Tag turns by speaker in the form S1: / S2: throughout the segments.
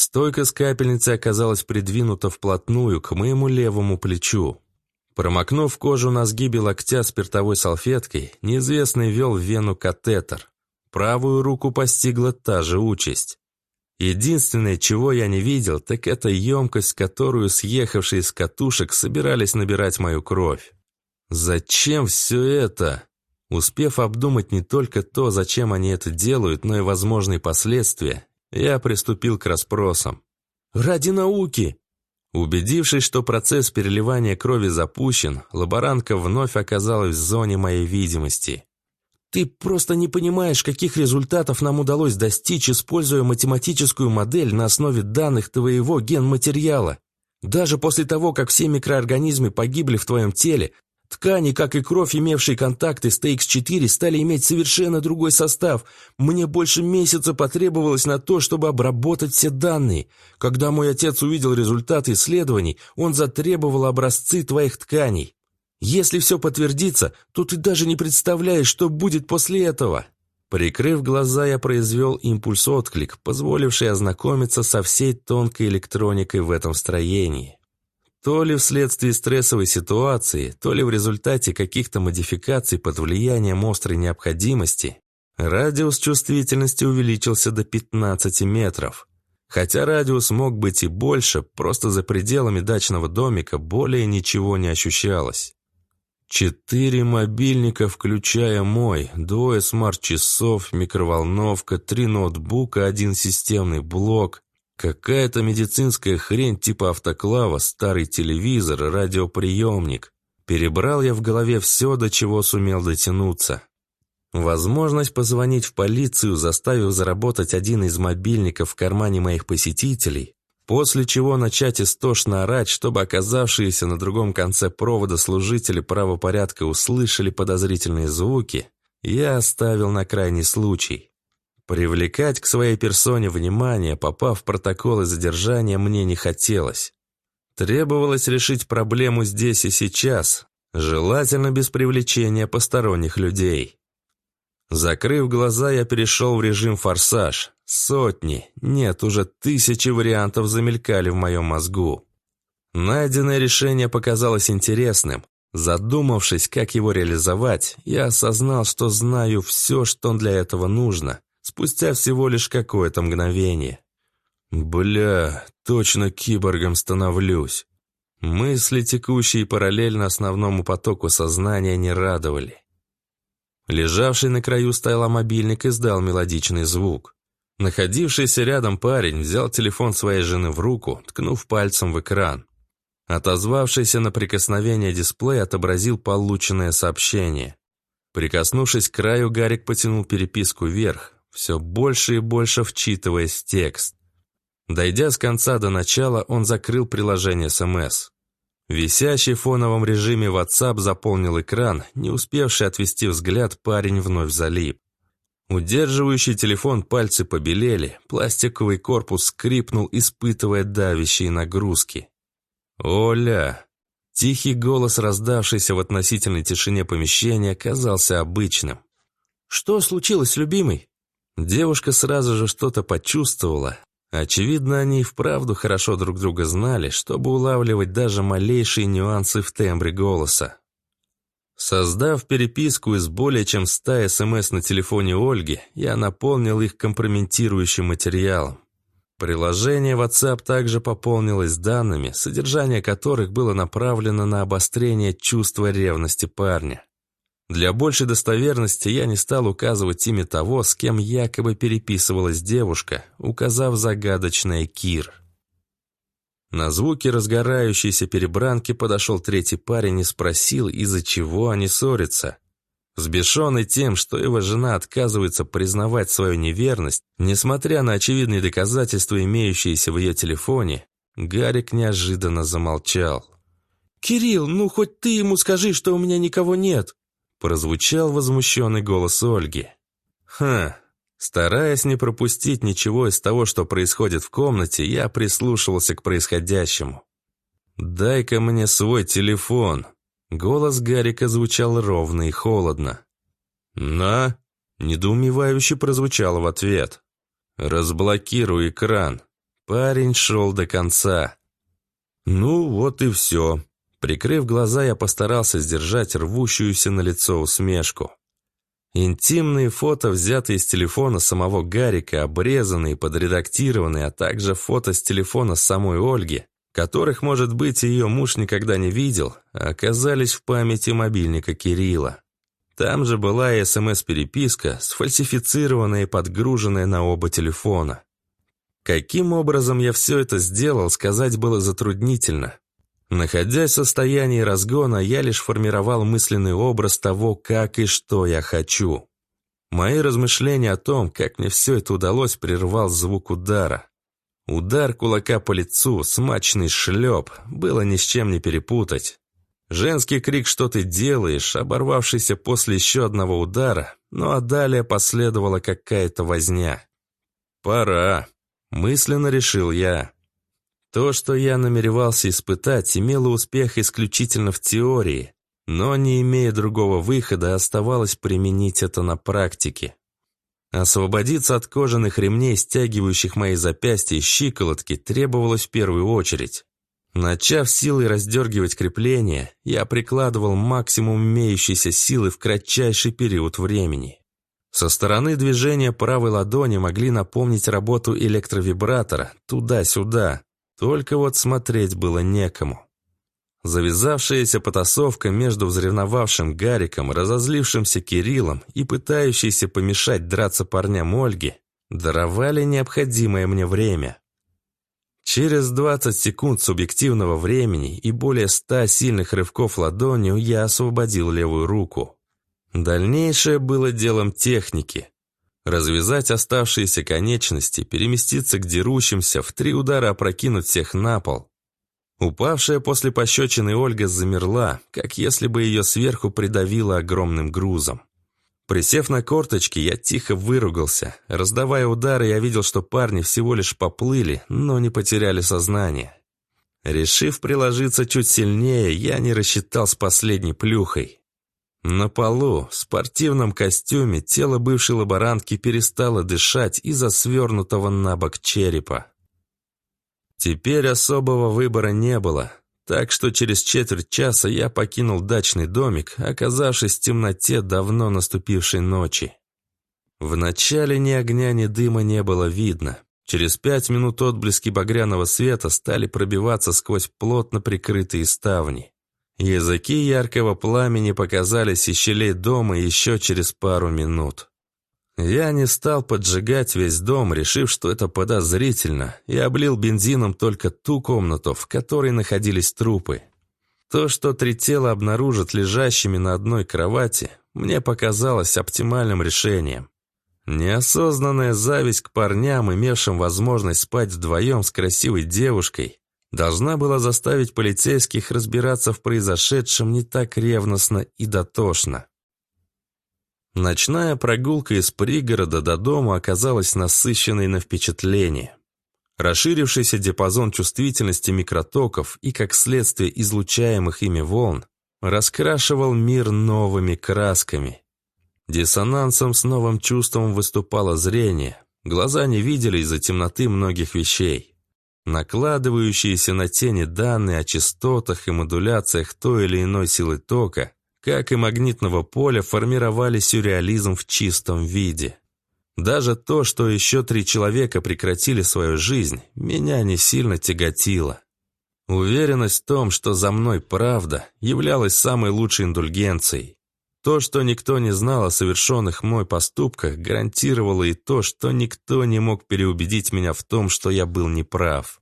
S1: Стойка с капельницей оказалась придвинута вплотную к моему левому плечу. Промокнув кожу на сгибе локтя спиртовой салфеткой, неизвестный вел в вену катетер. Правую руку постигла та же участь. Единственное, чего я не видел, так это емкость, которую съехавшие из катушек собирались набирать мою кровь. Зачем все это? Успев обдумать не только то, зачем они это делают, но и возможные последствия, я приступил к расспросам. «Ради науки!» Убедившись, что процесс переливания крови запущен, лаборантка вновь оказалась в зоне моей видимости. «Ты просто не понимаешь, каких результатов нам удалось достичь, используя математическую модель на основе данных твоего генматериала. Даже после того, как все микроорганизмы погибли в твоем теле, Ткани, как и кровь, имевшие контакты с TX4, стали иметь совершенно другой состав. Мне больше месяца потребовалось на то, чтобы обработать все данные. Когда мой отец увидел результаты исследований, он затребовал образцы твоих тканей. Если все подтвердится, то ты даже не представляешь, что будет после этого». Прикрыв глаза, я произвел импульс-отклик, позволивший ознакомиться со всей тонкой электроникой в этом строении. То ли вследствие стрессовой ситуации, то ли в результате каких-то модификаций под влиянием острой необходимости, радиус чувствительности увеличился до 15 метров. Хотя радиус мог быть и больше, просто за пределами дачного домика более ничего не ощущалось. Четыре мобильника, включая мой, двое смарт-часов, микроволновка, три ноутбука, один системный блок, Какая-то медицинская хрень типа автоклава, старый телевизор, радиоприемник. Перебрал я в голове все, до чего сумел дотянуться. Возможность позвонить в полицию, заставив заработать один из мобильников в кармане моих посетителей, после чего начать истошно орать, чтобы оказавшиеся на другом конце провода служители правопорядка услышали подозрительные звуки, я оставил на крайний случай. Привлекать к своей персоне внимание, попав в протоколы задержания, мне не хотелось. Требовалось решить проблему здесь и сейчас, желательно без привлечения посторонних людей. Закрыв глаза, я перешел в режим «Форсаж». Сотни, нет, уже тысячи вариантов замелькали в моем мозгу. Найденное решение показалось интересным. Задумавшись, как его реализовать, я осознал, что знаю все, что для этого нужно спустя всего лишь какое-то мгновение. «Бля, точно киборгом становлюсь!» Мысли, текущие параллельно основному потоку сознания, не радовали. Лежавший на краю стояла мобильник издал мелодичный звук. Находившийся рядом парень взял телефон своей жены в руку, ткнув пальцем в экран. Отозвавшийся на прикосновение дисплей отобразил полученное сообщение. Прикоснувшись к краю, Гарик потянул переписку вверх все больше и больше вчитываясь в текст. Дойдя с конца до начала, он закрыл приложение СМС. Висящий в фоновом режиме WhatsApp заполнил экран, не успевший отвести взгляд, парень вновь залип. Удерживающий телефон пальцы побелели, пластиковый корпус скрипнул, испытывая давящие нагрузки. «Оля!» Тихий голос, раздавшийся в относительной тишине помещения, казался обычным. «Что случилось, любимый?» Девушка сразу же что-то почувствовала. Очевидно, они и вправду хорошо друг друга знали, чтобы улавливать даже малейшие нюансы в тембре голоса. Создав переписку из более чем ста СМС на телефоне Ольги, я наполнил их компрометирующим материалом. Приложение WhatsApp также пополнилось данными, содержание которых было направлено на обострение чувства ревности парня. Для большей достоверности я не стал указывать имя того, с кем якобы переписывалась девушка, указав загадочное Кир. На звуки разгорающейся перебранки подошел третий парень и спросил, из-за чего они ссорятся. Сбешенный тем, что его жена отказывается признавать свою неверность, несмотря на очевидные доказательства, имеющиеся в ее телефоне, Гарик неожиданно замолчал. «Кирилл, ну хоть ты ему скажи, что у меня никого нет!» прозвучал возмущенный голос Ольги. «Хм». Стараясь не пропустить ничего из того, что происходит в комнате, я прислушивался к происходящему. «Дай-ка мне свой телефон!» Голос Гарика звучал ровно и холодно. «На!» – недоумевающе прозвучал в ответ. «Разблокируй экран!» Парень шел до конца. «Ну вот и все. Прикрыв глаза, я постарался сдержать рвущуюся на лицо усмешку. Интимные фото, взятые с телефона самого Гарика, обрезанные, подредактированные, а также фото с телефона самой Ольги, которых, может быть, ее муж никогда не видел, оказались в памяти мобильника Кирилла. Там же была и СМС-переписка, сфальсифицированная и подгруженная на оба телефона. Каким образом я все это сделал, сказать было затруднительно. Находясь в состоянии разгона, я лишь формировал мысленный образ того, как и что я хочу. Мои размышления о том, как мне все это удалось, прервал звук удара. Удар кулака по лицу, смачный шлеп, было ни с чем не перепутать. Женский крик «Что ты делаешь?», оборвавшийся после еще одного удара, ну а далее последовала какая-то возня. «Пора», — мысленно решил я. То, что я намеревался испытать, имело успех исключительно в теории, но, не имея другого выхода, оставалось применить это на практике. Освободиться от кожаных ремней, стягивающих мои запястья и щиколотки, требовалось в первую очередь. Начав силой раздергивать крепление, я прикладывал максимум имеющейся силы в кратчайший период времени. Со стороны движения правой ладони могли напомнить работу электровибратора туда-сюда, только вот смотреть было некому. Завязавшаяся потасовка между взревновавшим Гариком, разозлившимся Кириллом и пытающейся помешать драться парням Ольги даровали необходимое мне время. Через 20 секунд субъективного времени и более 100 сильных рывков ладонью я освободил левую руку. Дальнейшее было делом техники развязать оставшиеся конечности, переместиться к дерущимся, в три удара опрокинуть всех на пол. Упавшая после пощечины Ольга замерла, как если бы ее сверху придавило огромным грузом. Присев на корточки, я тихо выругался. Раздавая удары, я видел, что парни всего лишь поплыли, но не потеряли сознание. Решив приложиться чуть сильнее, я не рассчитал с последней плюхой. На полу, в спортивном костюме, тело бывшей лаборантки перестало дышать из-за свернутого на бок черепа. Теперь особого выбора не было, так что через четверть часа я покинул дачный домик, оказавшись в темноте давно наступившей ночи. Вначале ни огня, ни дыма не было видно. Через пять минут отблески багряного света стали пробиваться сквозь плотно прикрытые ставни. Языки яркого пламени показались из щелей дома еще через пару минут. Я не стал поджигать весь дом, решив, что это подозрительно, и облил бензином только ту комнату, в которой находились трупы. То, что три тела обнаружат лежащими на одной кровати, мне показалось оптимальным решением. Неосознанная зависть к парням, имевшим возможность спать вдвоем с красивой девушкой, должна была заставить полицейских разбираться в произошедшем не так ревностно и дотошно. Ночная прогулка из пригорода до дома оказалась насыщенной на впечатление. Расширившийся диапазон чувствительности микротоков и, как следствие, излучаемых ими волн, раскрашивал мир новыми красками. Диссонансом с новым чувством выступало зрение. Глаза не видели из-за темноты многих вещей. Накладывающиеся на тени данные о частотах и модуляциях той или иной силы тока, как и магнитного поля, формировали сюрреализм в чистом виде. Даже то, что еще три человека прекратили свою жизнь, меня не сильно тяготило. Уверенность в том, что за мной правда, являлась самой лучшей индульгенцией. То, что никто не знал о совершенных мной поступках, гарантировало и то, что никто не мог переубедить меня в том, что я был неправ.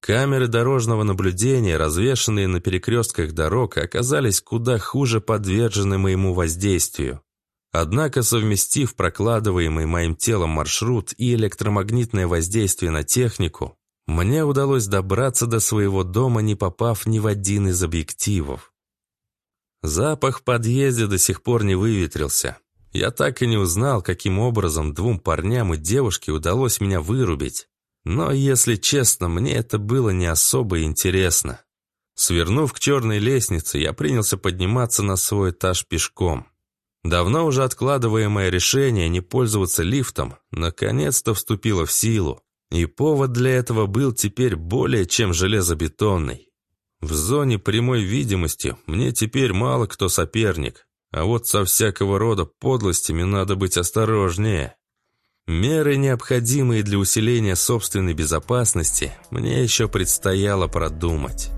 S1: Камеры дорожного наблюдения, развешанные на перекрестках дорог, оказались куда хуже подвержены моему воздействию. Однако, совместив прокладываемый моим телом маршрут и электромагнитное воздействие на технику, мне удалось добраться до своего дома, не попав ни в один из объективов. Запах в подъезде до сих пор не выветрился. Я так и не узнал, каким образом двум парням и девушке удалось меня вырубить. Но, если честно, мне это было не особо интересно. Свернув к черной лестнице, я принялся подниматься на свой этаж пешком. Давно уже откладываемое решение не пользоваться лифтом наконец-то вступило в силу, и повод для этого был теперь более чем железобетонный. В зоне прямой видимости мне теперь мало кто соперник, а вот со всякого рода подлостями надо быть осторожнее. Меры, необходимые для усиления собственной безопасности, мне еще предстояло продумать.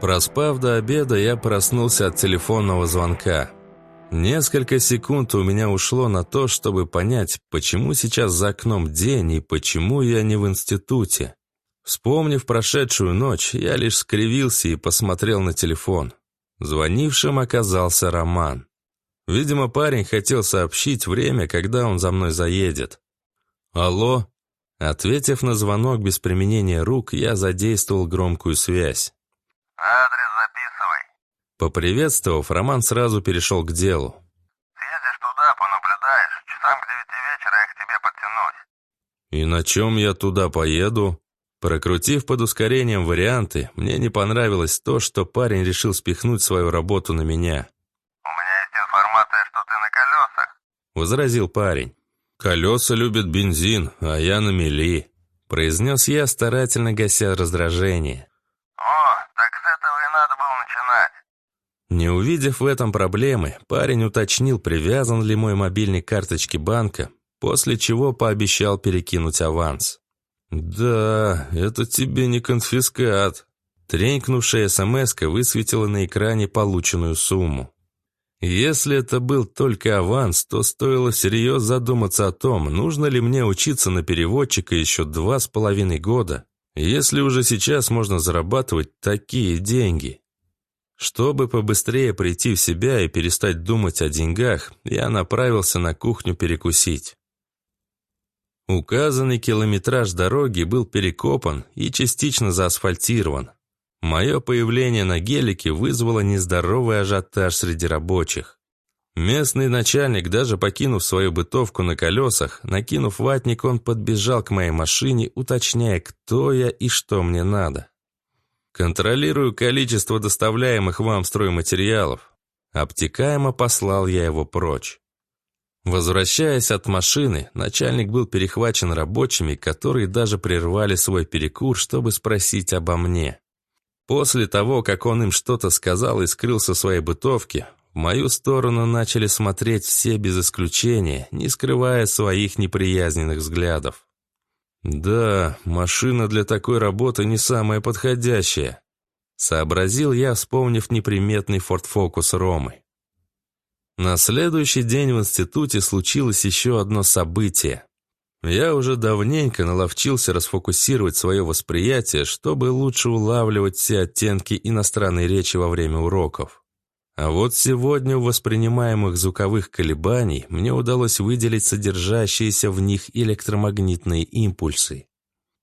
S1: Проспав до обеда, я проснулся от телефонного звонка – Несколько секунд у меня ушло на то, чтобы понять, почему сейчас за окном день и почему я не в институте. Вспомнив прошедшую ночь, я лишь скривился и посмотрел на телефон. Звонившим оказался Роман. Видимо, парень хотел сообщить время, когда он за мной заедет. «Алло?» Ответив на звонок без применения рук, я задействовал громкую связь.
S2: «Адрес
S1: Поприветствовав, Роман сразу перешел к делу.
S2: «Едешь туда, понаблюдаешь. Часам к девяти вечера я к тебе подтянусь».
S1: «И на чем я туда поеду?» Прокрутив под ускорением варианты, мне не понравилось то, что парень решил спихнуть свою работу на меня.
S2: «У меня есть информация, что ты на колесах», —
S1: возразил парень. «Колеса любят бензин, а я на мели», — произнес я, старательно гася раздражение. Не увидев в этом проблемы, парень уточнил, привязан ли мой мобильник к карточке банка, после чего пообещал перекинуть аванс. «Да, это тебе не конфискат». Тренькнувшая смс высветила на экране полученную сумму. Если это был только аванс, то стоило всерьез задуматься о том, нужно ли мне учиться на переводчика еще два с половиной года, если уже сейчас можно зарабатывать такие деньги. Чтобы побыстрее прийти в себя и перестать думать о деньгах, я направился на кухню перекусить. Указанный километраж дороги был перекопан и частично заасфальтирован. Мое появление на гелике вызвало нездоровый ажиотаж среди рабочих. Местный начальник, даже покинув свою бытовку на колесах, накинув ватник, он подбежал к моей машине, уточняя, кто я и что мне надо. Контролирую количество доставляемых вам стройматериалов. Обтекаемо послал я его прочь. Возвращаясь от машины, начальник был перехвачен рабочими, которые даже прервали свой перекур, чтобы спросить обо мне. После того, как он им что-то сказал и скрылся в своей бытовке, в мою сторону начали смотреть все без исключения, не скрывая своих неприязненных взглядов. «Да, машина для такой работы не самая подходящая», — сообразил я, вспомнив неприметный Ford Focus Ромы. На следующий день в институте случилось еще одно событие. Я уже давненько наловчился расфокусировать свое восприятие, чтобы лучше улавливать все оттенки иностранной речи во время уроков. А вот сегодня у воспринимаемых звуковых колебаний мне удалось выделить содержащиеся в них электромагнитные импульсы.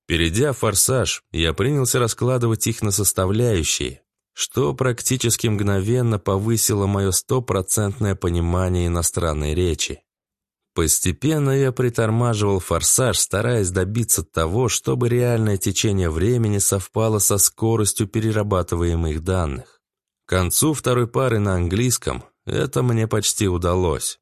S1: Перейдя в форсаж, я принялся раскладывать их на составляющие, что практически мгновенно повысило мое стопроцентное понимание иностранной речи. Постепенно я притормаживал форсаж, стараясь добиться того, чтобы реальное течение времени совпало со скоростью перерабатываемых данных концу второй пары на английском это мне почти удалось.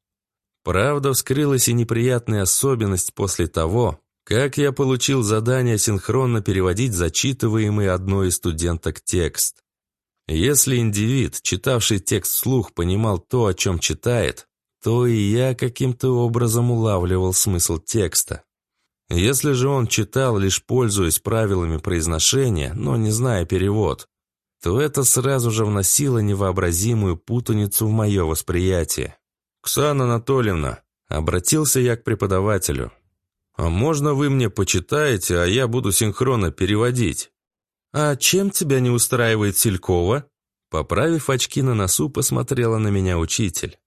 S1: Правда, вскрылась и неприятная особенность после того, как я получил задание синхронно переводить зачитываемый одной из студенток текст. Если индивид, читавший текст вслух, понимал то, о чем читает, то и я каким-то образом улавливал смысл текста. Если же он читал, лишь пользуясь правилами произношения, но не зная перевод, то это сразу же вносило невообразимую путаницу в мое восприятие. «Ксана Анатольевна», — обратился я к преподавателю, «а можно вы мне почитаете, а я буду синхронно переводить?» «А чем тебя не устраивает Селькова?» Поправив очки на носу, посмотрела на меня учитель.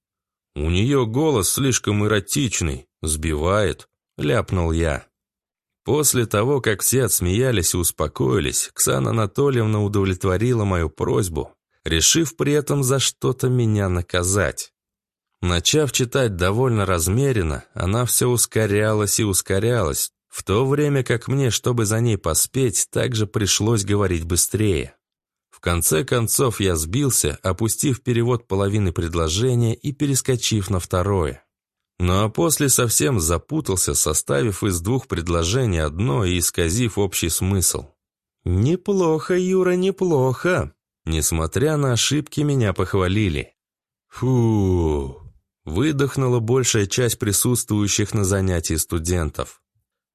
S1: «У нее голос слишком эротичный, сбивает», — ляпнул я. После того, как все отсмеялись и успокоились, Ксана Анатольевна удовлетворила мою просьбу, решив при этом за что-то меня наказать. Начав читать довольно размеренно, она все ускорялась и ускорялась, в то время как мне, чтобы за ней поспеть, также пришлось говорить быстрее. В конце концов я сбился, опустив перевод половины предложения и перескочив на второе. Ну а после совсем запутался, составив из двух предложений одно и исказив общий смысл. «Неплохо, Юра, неплохо!» Несмотря на ошибки, меня похвалили. Фу! Выдохнула большая часть присутствующих на занятии студентов.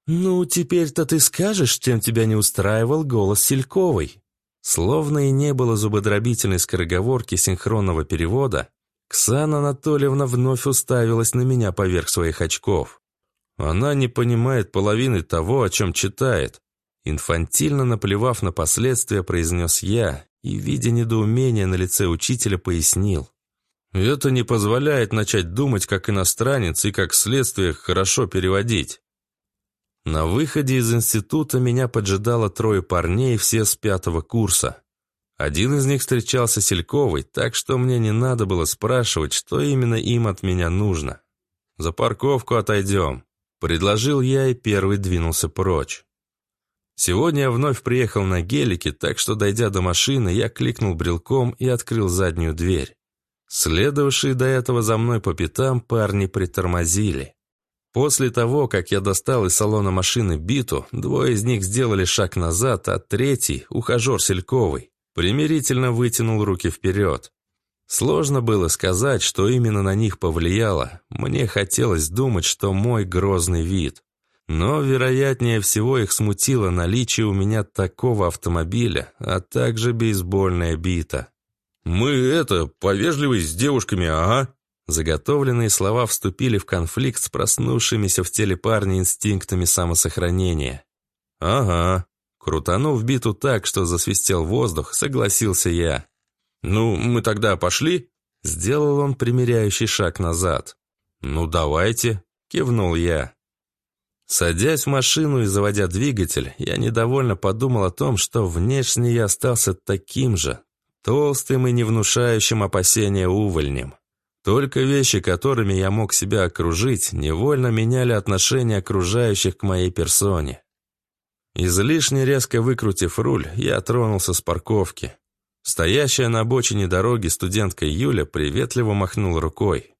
S1: «Ну, теперь-то ты скажешь, чем тебя не устраивал голос Сельковой?» Словно и не было зубодробительной скороговорки синхронного перевода, Ксана Анатольевна вновь уставилась на меня поверх своих очков. Она не понимает половины того, о чем читает. Инфантильно наплевав на последствия, произнес я и, видя недоумение на лице учителя, пояснил. «Это не позволяет начать думать как иностранец и как следствие хорошо переводить». На выходе из института меня поджидало трое парней все с пятого курса. Один из них встречался Сельковой, так что мне не надо было спрашивать, что именно им от меня нужно. «За парковку отойдем», — предложил я и первый двинулся прочь. Сегодня я вновь приехал на гелике, так что, дойдя до машины, я кликнул брелком и открыл заднюю дверь. Следовавшие до этого за мной по пятам парни притормозили. После того, как я достал из салона машины биту, двое из них сделали шаг назад, а третий, ухажер Сельковый, примирительно вытянул руки вперед. Сложно было сказать, что именно на них повлияло. Мне хотелось думать, что мой грозный вид. Но, вероятнее всего, их смутило наличие у меня такого автомобиля, а также бейсбольная бита. «Мы это, повежливый с девушками, ага!» Заготовленные слова вступили в конфликт с проснувшимися в теле парня инстинктами самосохранения. «Ага», Крутанув биту так, что засвистел воздух, согласился я. «Ну, мы тогда пошли?» Сделал он примеряющий шаг назад. «Ну, давайте», — кивнул я. Садясь в машину и заводя двигатель, я недовольно подумал о том, что внешне я остался таким же, толстым и не внушающим опасения увольнем. Только вещи, которыми я мог себя окружить, невольно меняли отношение окружающих к моей персоне. Излишне резко выкрутив руль, я тронулся с парковки. Стоящая на обочине дороги студентка Юля приветливо махнула рукой.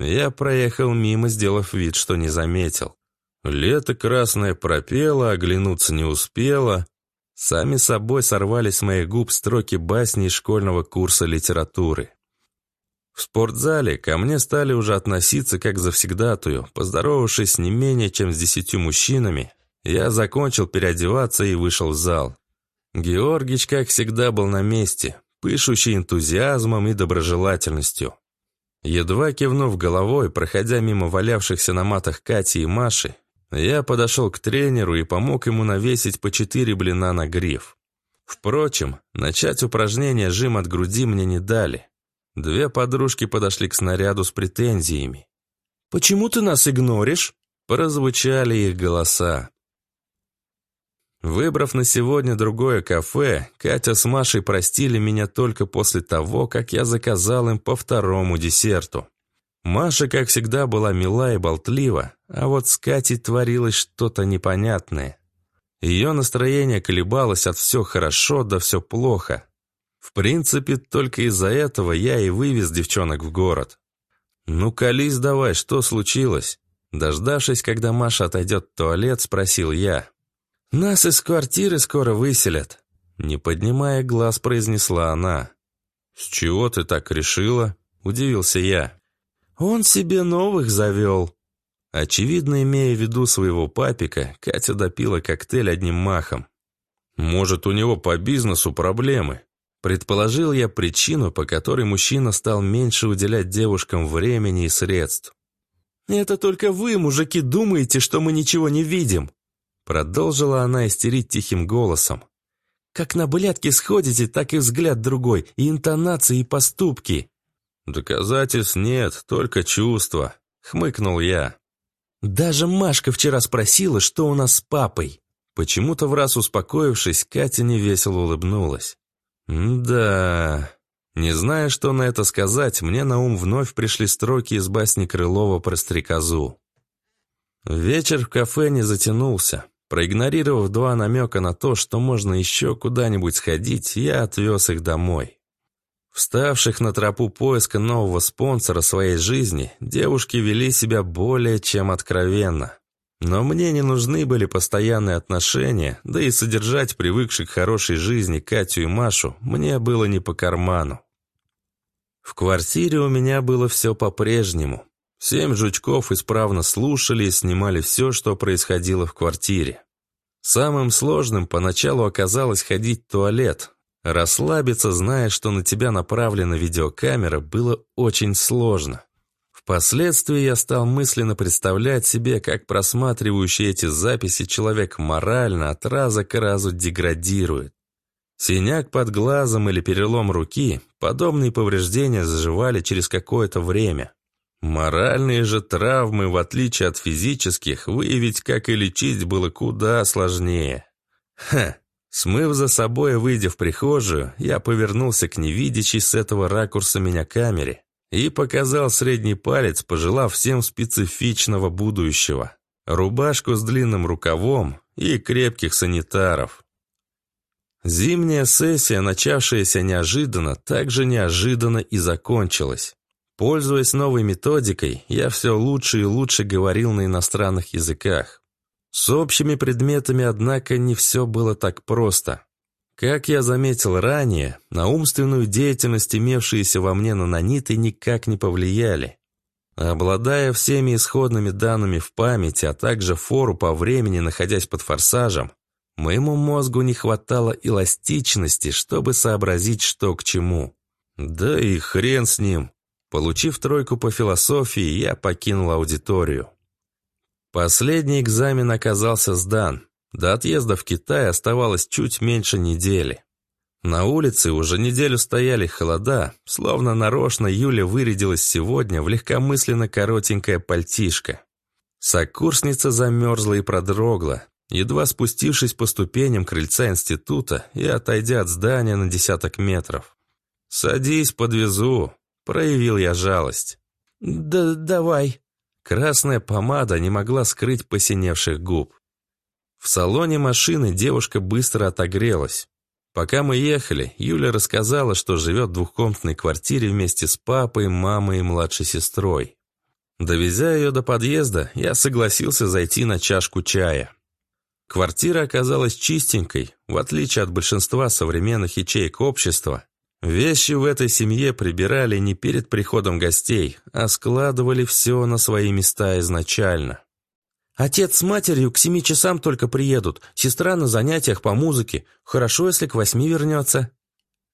S1: Я проехал мимо, сделав вид, что не заметил. Лето красное пропело, оглянуться не успела. Сами собой сорвались с моих губ строки басни из школьного курса литературы. В спортзале ко мне стали уже относиться как завсегдатую, поздоровавшись не менее чем с десятью мужчинами, я закончил переодеваться и вышел в зал. Георгич, как всегда, был на месте, пышущий энтузиазмом и доброжелательностью. Едва кивнув головой, проходя мимо валявшихся на матах Кати и Маши, я подошел к тренеру и помог ему навесить по четыре блина на гриф. Впрочем, начать упражнение жим от груди мне не дали. Две подружки подошли к снаряду с претензиями. «Почему ты нас игноришь?» Прозвучали их голоса. Выбрав на сегодня другое кафе, Катя с Машей простили меня только после того, как я заказал им по второму десерту. Маша, как всегда, была мила и болтлива, а вот с Катей творилось что-то непонятное. Ее настроение колебалось от «все хорошо» до «все плохо». В принципе, только из-за этого я и вывез девчонок в город. «Ну, колись давай, что случилось?» Дождавшись, когда Маша отойдет в туалет, спросил я. «Нас из квартиры скоро выселят», — не поднимая глаз, произнесла она. «С чего ты так решила?» — удивился я. «Он себе новых завел». Очевидно, имея в виду своего папика, Катя допила коктейль одним махом. «Может, у него по бизнесу проблемы?» Предположил я причину, по которой мужчина стал меньше уделять девушкам времени и средств. «Это только вы, мужики, думаете, что мы ничего не видим!» Продолжила она истерить тихим голосом. «Как на блядки сходите, так и взгляд другой, и интонации, и поступки». «Доказательств нет, только чувства», — хмыкнул я. «Даже Машка вчера спросила, что у нас с папой». Почему-то в раз успокоившись, Катя невесело улыбнулась. «Да...» Не зная, что на это сказать, мне на ум вновь пришли строки из басни Крылова про стрекозу. Вечер в кафе не затянулся. Проигнорировав два намека на то, что можно еще куда-нибудь сходить, я отвез их домой. Вставших на тропу поиска нового спонсора своей жизни, девушки вели себя более чем откровенно. Но мне не нужны были постоянные отношения, да и содержать привыкших к хорошей жизни Катю и Машу мне было не по карману. В квартире у меня было все по-прежнему. Семь жучков исправно слушали и снимали все, что происходило в квартире. Самым сложным поначалу оказалось ходить в туалет. Расслабиться, зная, что на тебя направлена видеокамера, было очень сложно. Впоследствии я стал мысленно представлять себе, как просматривающий эти записи человек морально от раза к разу деградирует. Синяк под глазом или перелом руки, подобные повреждения заживали через какое-то время. Моральные же травмы, в отличие от физических, выявить, как и лечить, было куда сложнее. Ха! Смыв за собой выйдя в прихожую, я повернулся к невидящей с этого ракурса меня камере и показал средний палец, пожелав всем специфичного будущего. Рубашку с длинным рукавом и крепких санитаров. Зимняя сессия, начавшаяся неожиданно, также неожиданно и закончилась. Пользуясь новой методикой, я все лучше и лучше говорил на иностранных языках. С общими предметами, однако, не все было так просто. Как я заметил ранее, на умственную деятельность, имевшиеся во мне нанониты, никак не повлияли. Обладая всеми исходными данными в памяти, а также фору по времени, находясь под форсажем, моему мозгу не хватало эластичности, чтобы сообразить, что к чему. Да и хрен с ним. Получив тройку по философии, я покинул аудиторию. Последний экзамен оказался сдан. До отъезда в Китай оставалось чуть меньше недели. На улице уже неделю стояли холода, словно нарочно Юля вырядилась сегодня в легкомысленно коротенькое пальтишко. Сокурсница замерзла и продрогла. Едва спустившись по ступеням крыльца института и отойдя от здания на десяток метров. «Садись, подвезу», Проявил я жалость.
S3: «Да давай».
S1: Красная помада не могла скрыть посиневших губ. В салоне машины девушка быстро отогрелась. Пока мы ехали, Юля рассказала, что живет в двухкомнатной квартире вместе с папой, мамой и младшей сестрой. Довезя ее до подъезда, я согласился зайти на чашку чая. Квартира оказалась чистенькой, в отличие от большинства современных ячеек общества, Вещи в этой семье прибирали не перед приходом гостей, а складывали все на свои места изначально.
S3: «Отец с матерью к семи часам только приедут, сестра на занятиях по музыке. Хорошо, если к восьми вернется».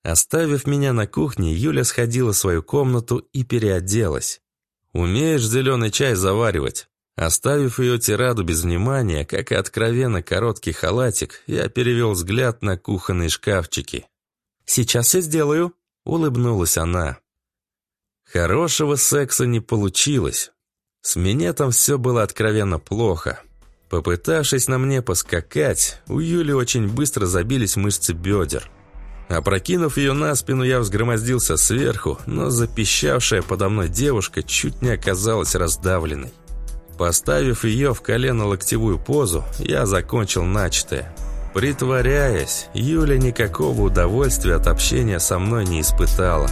S1: Оставив меня на кухне, Юля сходила в свою комнату и переоделась. «Умеешь зеленый чай заваривать?» Оставив ее тираду без внимания, как и откровенно короткий халатик, я перевел взгляд на кухонные шкафчики.
S3: Сейчас я сделаю», — улыбнулась она.
S1: Хорошего секса не получилось. С меня там все было откровенно плохо. Попытавшись на мне поскакать, у Юли очень быстро забились мышцы бедер. Опрокинув ее на спину, я взгромоздился сверху, но запищавшая подо мной девушка чуть не оказалась раздавленной. Поставив ее в колено-локтевую позу, я закончил начатое – Притворяясь, Юля никакого удовольствия от общения со мной не испытала.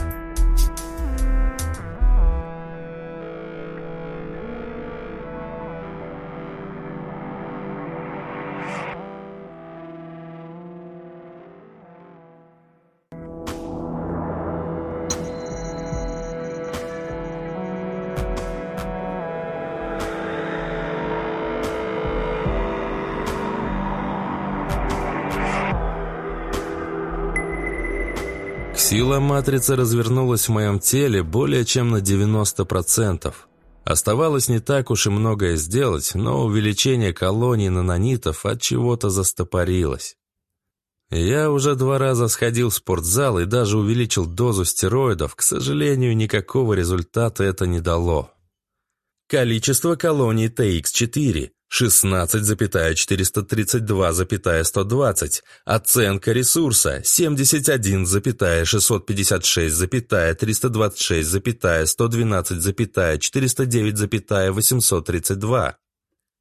S1: Сила матрицы развернулась в моем теле более чем на 90%. Оставалось не так уж и многое сделать, но увеличение колонии нанонитов от чего-то застопорилось. Я уже два раза сходил в спортзал и даже увеличил дозу стероидов, к сожалению, никакого результата это не дало. Количество колоний TX4 16,432,120, оценка ресурса 71,656,326,112,409,832.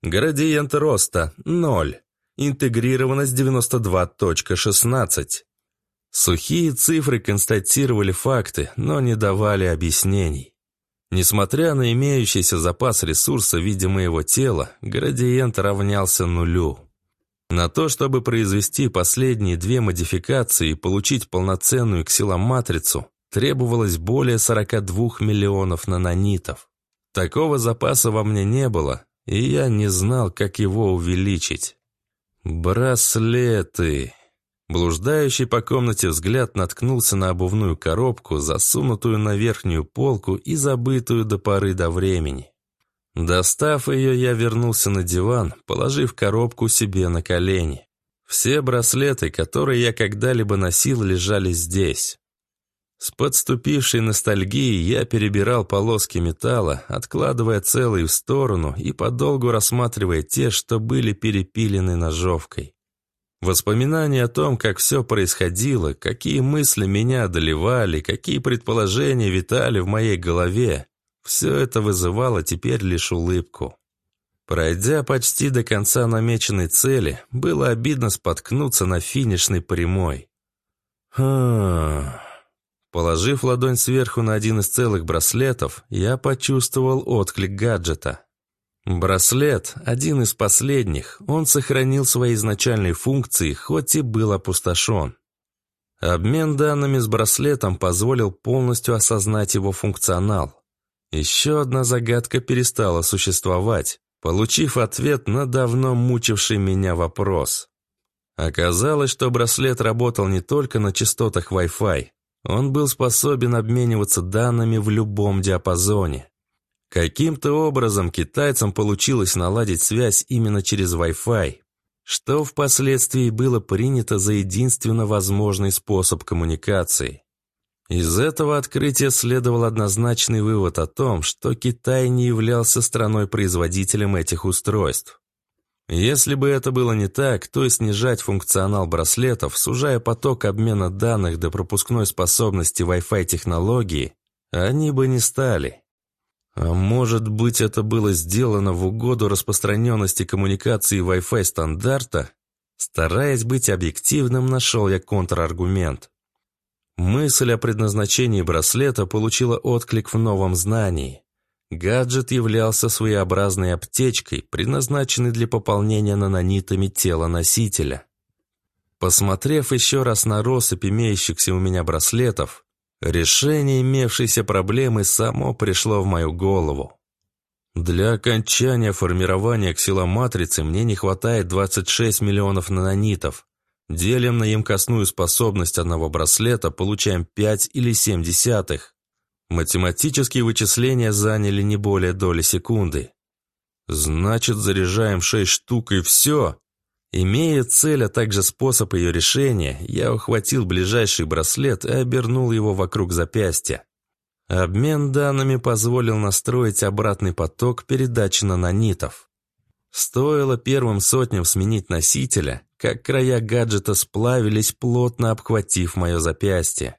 S1: Градиент роста 0. Интегрированность 92.16. Сухие цифры констатировали факты, но не давали объяснений. Несмотря на имеющийся запас ресурса в виде моего тела, градиент равнялся нулю. На то, чтобы произвести последние две модификации и получить полноценную ксиломатрицу, требовалось более 42 миллионов нанонитов. Такого запаса во мне не было, и я не знал, как его увеличить. «Браслеты!» Блуждающий по комнате взгляд наткнулся на обувную коробку, засунутую на верхнюю полку и забытую до поры до времени. Достав ее, я вернулся на диван, положив коробку себе на колени. Все браслеты, которые я когда-либо носил, лежали здесь. С подступившей ностальгией я перебирал полоски металла, откладывая целые в сторону и подолгу рассматривая те, что были перепилены ножовкой. Воспоминания о том, как все происходило, какие мысли меня одолевали, какие предположения витали в моей голове, все это вызывало теперь лишь улыбку. Пройдя почти до конца намеченной цели, было обидно споткнуться на финишной прямой. Хм. Положив ладонь сверху на один из целых браслетов, я почувствовал отклик гаджета. Браслет – один из последних, он сохранил свои изначальные функции, хоть и был опустошен. Обмен данными с браслетом позволил полностью осознать его функционал. Еще одна загадка перестала существовать, получив ответ на давно мучивший меня вопрос. Оказалось, что браслет работал не только на частотах Wi-Fi, он был способен обмениваться данными в любом диапазоне. Каким-то образом китайцам получилось наладить связь именно через Wi-Fi, что впоследствии было принято за единственно возможный способ коммуникации. Из этого открытия следовал однозначный вывод о том, что Китай не являлся страной-производителем этих устройств. Если бы это было не так, то и снижать функционал браслетов, сужая поток обмена данных до пропускной способности Wi-Fi технологии, они бы не стали. А может быть, это было сделано в угоду распространенности коммуникации Wi-Fi стандарта? Стараясь быть объективным, нашел я контраргумент. Мысль о предназначении браслета получила отклик в новом знании. Гаджет являлся своеобразной аптечкой, предназначенной для пополнения нанонитами тела носителя. Посмотрев еще раз на россыпь имеющихся у меня браслетов, Решение имевшейся проблемы само пришло в мою голову. Для окончания формирования ксиломатрицы мне не хватает 26 миллионов нанонитов. Делим на емкостную способность одного браслета, получаем 5 или 7 десятых. Математические вычисления заняли не более доли секунды. Значит, заряжаем 6 штук и все. Имея цель, а также способ ее решения, я ухватил ближайший браслет и обернул его вокруг запястья. Обмен данными позволил настроить обратный поток передачи нанонитов. Стоило первым сотням сменить носителя, как края гаджета сплавились, плотно обхватив мое запястье.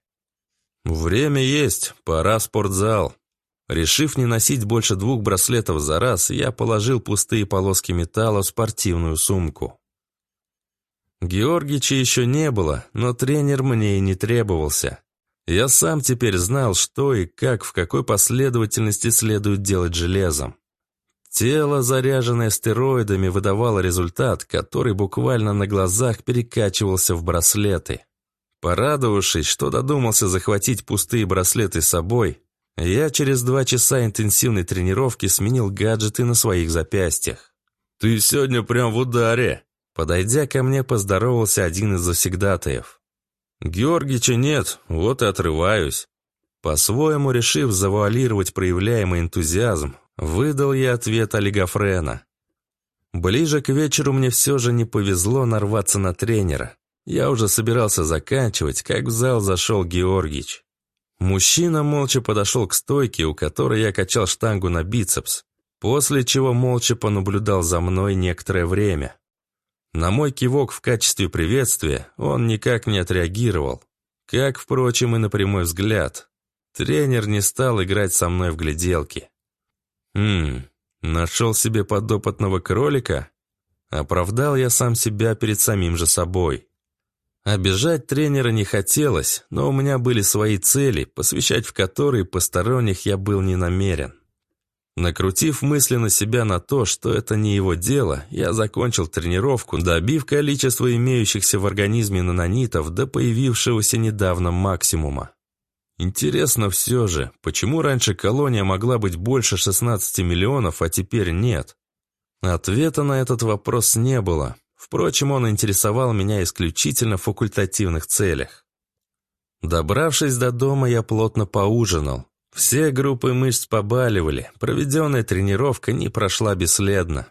S1: «Время есть, пора в спортзал». Решив не носить больше двух браслетов за раз, я положил пустые полоски металла в спортивную сумку. Георгича еще не было, но тренер мне и не требовался. Я сам теперь знал, что и как, в какой последовательности следует делать железом. Тело, заряженное стероидами, выдавало результат, который буквально на глазах перекачивался в браслеты. Порадовавшись, что додумался захватить пустые браслеты с собой, я через два часа интенсивной тренировки сменил гаджеты на своих запястьях. «Ты сегодня прям в ударе!» Подойдя ко мне, поздоровался один из завсегдатаев. «Георгича нет, вот и отрываюсь». По-своему решив завуалировать проявляемый энтузиазм, выдал я ответ олигофрена. Ближе к вечеру мне все же не повезло нарваться на тренера. Я уже собирался заканчивать, как в зал зашел Георгич. Мужчина молча подошел к стойке, у которой я качал штангу на бицепс, после чего молча понаблюдал за мной некоторое время. На мой кивок в качестве приветствия он никак не отреагировал. Как, впрочем, и на прямой взгляд. Тренер не стал играть со мной в гляделки. «Хм, нашел себе подопытного кролика?» Оправдал я сам себя перед самим же собой. Обижать тренера не хотелось, но у меня были свои цели, посвящать в которые посторонних я был не намерен. Накрутив мысли на себя на то, что это не его дело, я закончил тренировку, добив количество имеющихся в организме нанонитов до появившегося недавно максимума. Интересно все же, почему раньше колония могла быть больше 16 миллионов, а теперь нет? Ответа на этот вопрос не было. Впрочем, он интересовал меня исключительно в факультативных целях. Добравшись до дома, я плотно поужинал. Все группы мышц побаливали, проведенная тренировка не прошла бесследно.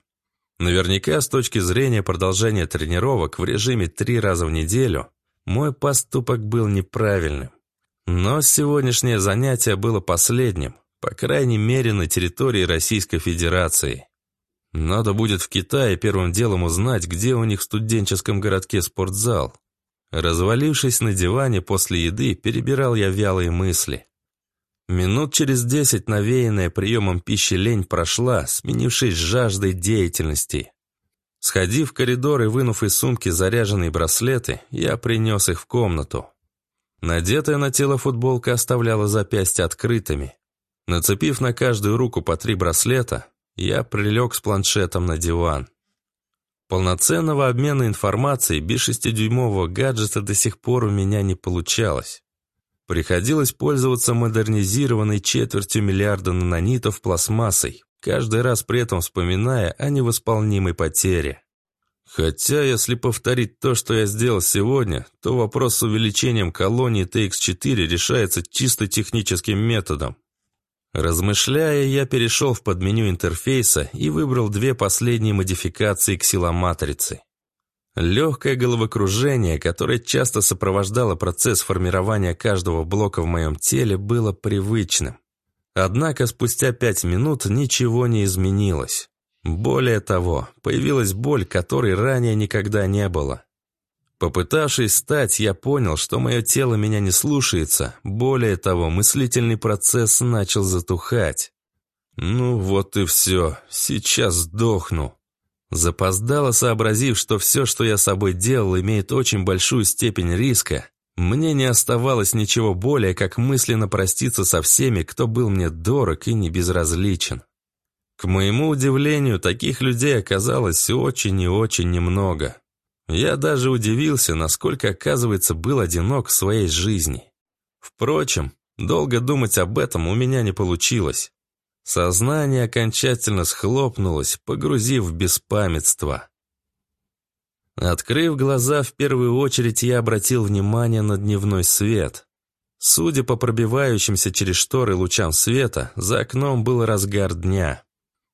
S1: Наверняка, с точки зрения продолжения тренировок в режиме три раза в неделю, мой поступок был неправильным. Но сегодняшнее занятие было последним, по крайней мере на территории Российской Федерации. Надо будет в Китае первым делом узнать, где у них в студенческом городке спортзал. Развалившись на диване после еды, перебирал я вялые мысли. Минут через десять навеянная приемом пищи лень прошла, сменившись жаждой деятельности. Сходив в коридор и вынув из сумки заряженные браслеты, я принес их в комнату. Надетая на тело футболка оставляла запястья открытыми. Нацепив на каждую руку по три браслета, я прилег с планшетом на диван. Полноценного обмена информацией без шестидюймового гаджета до сих пор у меня не получалось. Приходилось пользоваться модернизированной четвертью миллиарда нанонитов пластмассой, каждый раз при этом вспоминая о невосполнимой потере. Хотя, если повторить то, что я сделал сегодня, то вопрос с увеличением колонии TX4 решается чисто техническим методом. Размышляя, я перешел в подменю интерфейса и выбрал две последние модификации ксиломатрицы. Легкое головокружение, которое часто сопровождало процесс формирования каждого блока в моем теле, было привычным. Однако спустя пять минут ничего не изменилось. Более того, появилась боль, которой ранее никогда не было. Попытавшись встать, я понял, что мое тело меня не слушается. Более того, мыслительный процесс начал затухать. «Ну вот и все, сейчас сдохну». Запоздало сообразив, что все, что я собой делал, имеет очень большую степень риска, мне не оставалось ничего более, как мысленно проститься со всеми, кто был мне дорог и не безразличен. К моему удивлению, таких людей оказалось очень и очень немного. Я даже удивился, насколько, оказывается, был одинок в своей жизни. Впрочем, долго думать об этом у меня не получилось. Сознание окончательно схлопнулось, погрузив в беспамятство. Открыв глаза, в первую очередь я обратил внимание на дневной свет. Судя по пробивающимся через шторы лучам света, за окном был разгар дня.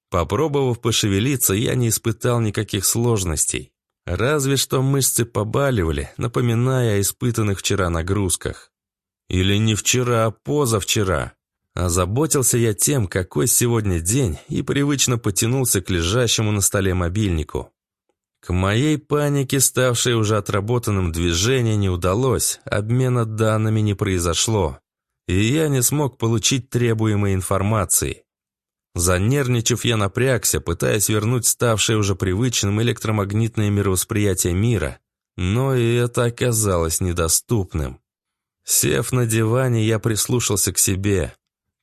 S1: Попробовав пошевелиться, я не испытал никаких сложностей. Разве что мышцы побаливали, напоминая о испытанных вчера нагрузках. Или не вчера, а позавчера. Озаботился я тем, какой сегодня день, и привычно потянулся к лежащему на столе мобильнику. К моей панике, ставшей уже отработанным, движение не удалось, обмена данными не произошло, и я не смог получить требуемой информации. Занервничав, я напрягся, пытаясь вернуть ставшее уже привычным электромагнитное мировосприятие мира, но и это оказалось недоступным. Сев на диване, я прислушался к себе.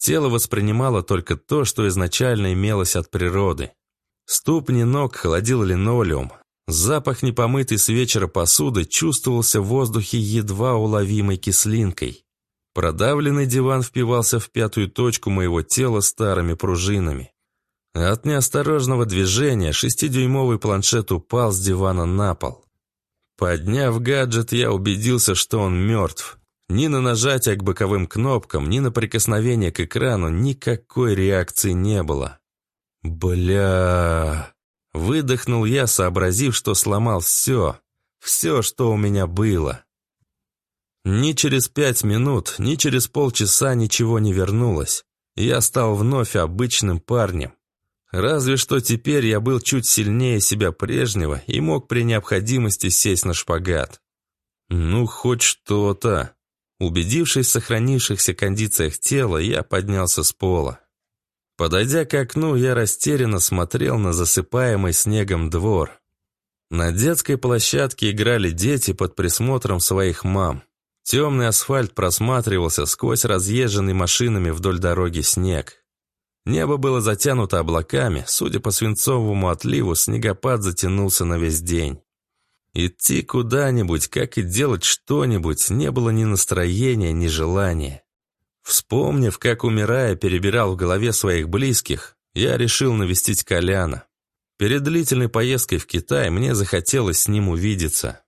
S1: Тело воспринимало только то, что изначально имелось от природы. Ступни ног холодил линолеум. Запах непомытой с вечера посуды чувствовался в воздухе едва уловимой кислинкой. Продавленный диван впивался в пятую точку моего тела старыми пружинами. От неосторожного движения шестидюймовый планшет упал с дивана на пол. Подняв гаджет, я убедился, что он мертв. Ни на нажатие к боковым кнопкам, ни на прикосновение к экрану никакой реакции не было. «Бля...» Выдохнул я, сообразив, что сломал все. Все, что у меня было. Ни через пять минут, ни через полчаса ничего не вернулось. Я стал вновь обычным парнем. Разве что теперь я был чуть сильнее себя прежнего и мог при необходимости сесть на шпагат. «Ну, хоть что-то», Убедившись в сохранившихся кондициях тела, я поднялся с пола. Подойдя к окну, я растерянно смотрел на засыпаемый снегом двор. На детской площадке играли дети под присмотром своих мам. Темный асфальт просматривался сквозь разъезженный машинами вдоль дороги снег. Небо было затянуто облаками, судя по свинцовому отливу, снегопад затянулся на весь день. Идти куда-нибудь, как и делать что-нибудь, не было ни настроения, ни желания. Вспомнив, как, умирая, перебирал в голове своих близких, я решил навестить Коляна. Перед длительной поездкой в Китай мне захотелось с ним увидеться.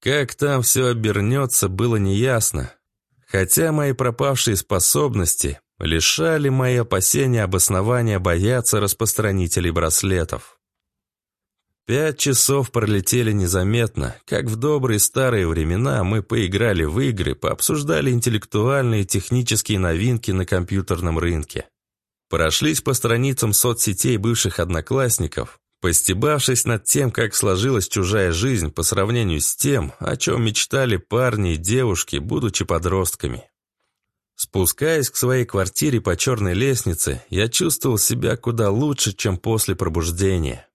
S1: Как там все обернется, было неясно. Хотя мои пропавшие способности лишали мои опасения обоснования бояться распространителей браслетов. Пять часов пролетели незаметно. Как в добрые старые времена мы поиграли в игры, пообсуждали интеллектуальные и технические новинки на компьютерном рынке. Прошлись по страницам соцсетей бывших одноклассников, постебавшись над тем, как сложилась чужая жизнь по сравнению с тем, о чем мечтали парни и девушки, будучи подростками. Спускаясь к своей квартире по черной лестнице, я чувствовал себя куда лучше, чем после пробуждения.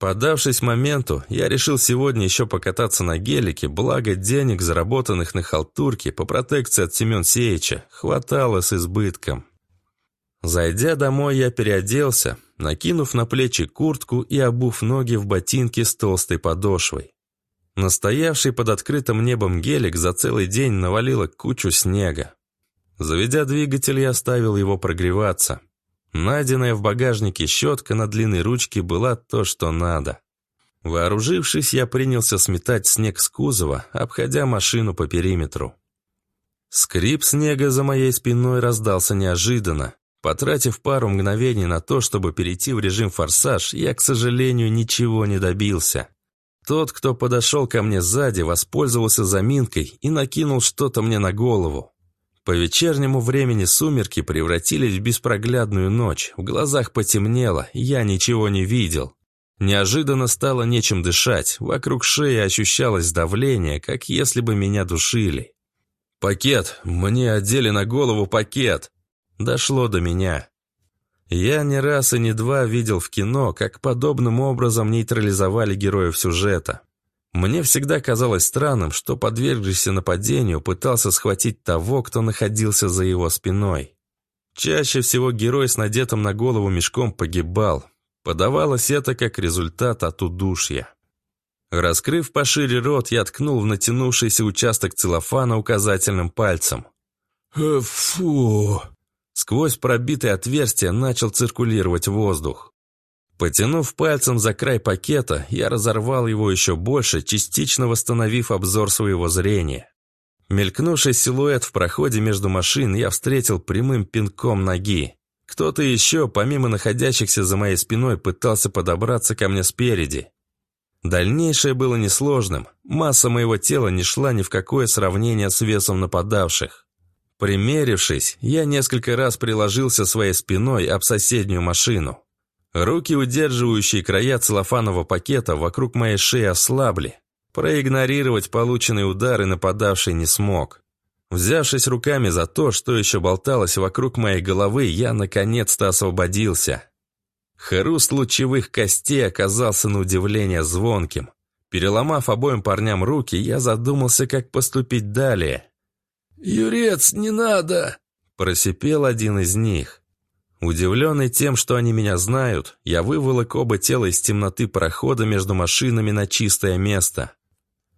S1: Подавшись моменту, я решил сегодня еще покататься на гелике, благо денег, заработанных на халтурке по протекции от Семен Сеича, хватало с избытком. Зайдя домой, я переоделся, накинув на плечи куртку и обув ноги в ботинки с толстой подошвой. Настоявший под открытым небом гелик за целый день навалило кучу снега. Заведя двигатель, я оставил его прогреваться. Найденная в багажнике щетка на длинной ручке была то, что надо. Вооружившись, я принялся сметать снег с кузова, обходя машину по периметру. Скрип снега за моей спиной раздался неожиданно. Потратив пару мгновений на то, чтобы перейти в режим форсаж, я, к сожалению, ничего не добился. Тот, кто подошел ко мне сзади, воспользовался заминкой и накинул что-то мне на голову. По вечернему времени сумерки превратились в беспроглядную ночь, в глазах потемнело, я ничего не видел. Неожиданно стало нечем дышать, вокруг шеи ощущалось давление, как если бы меня душили. «Пакет! Мне одели на голову пакет!» Дошло до меня. Я не раз и не два видел в кино, как подобным образом нейтрализовали героев сюжета. Мне всегда казалось странным, что подвергшийся нападению пытался схватить того, кто находился за его спиной. Чаще всего герой с надетым на голову мешком погибал. Подавалось это как результат от удушья. Раскрыв пошире рот, я ткнул в натянувшийся участок целлофана указательным пальцем. «Э, «Фу!» Сквозь пробитое отверстие начал циркулировать воздух. Потянув пальцем за край пакета, я разорвал его еще больше, частично восстановив обзор своего зрения. Мелькнувший силуэт в проходе между машин я встретил прямым пинком ноги. Кто-то еще, помимо находящихся за моей спиной, пытался подобраться ко мне спереди. Дальнейшее было несложным. Масса моего тела не шла ни в какое сравнение с весом нападавших. Примерившись, я несколько раз приложился своей спиной об соседнюю машину. Руки, удерживающие края целлофанового пакета, вокруг моей шеи ослабли. Проигнорировать полученный удар и нападавший не смог. Взявшись руками за то, что еще болталось вокруг моей головы, я наконец-то освободился. Хруст лучевых костей оказался на удивление звонким. Переломав обоим парням руки, я задумался, как поступить далее. «Юрец, не надо!» – просипел один из них. Удивленный тем, что они меня знают, я выволок оба тела из темноты прохода между машинами на чистое место.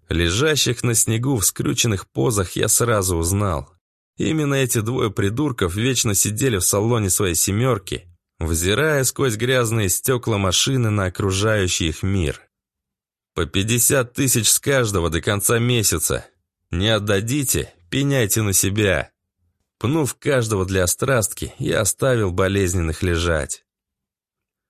S1: Лежащих на снегу в скрюченных позах я сразу узнал. Именно эти двое придурков вечно сидели в салоне своей «семерки», взирая сквозь грязные стекла машины на окружающий их мир. По 50 тысяч с каждого до конца месяца. Не отдадите, пеняйте на себя. Пнув каждого для страстки, я оставил болезненных лежать.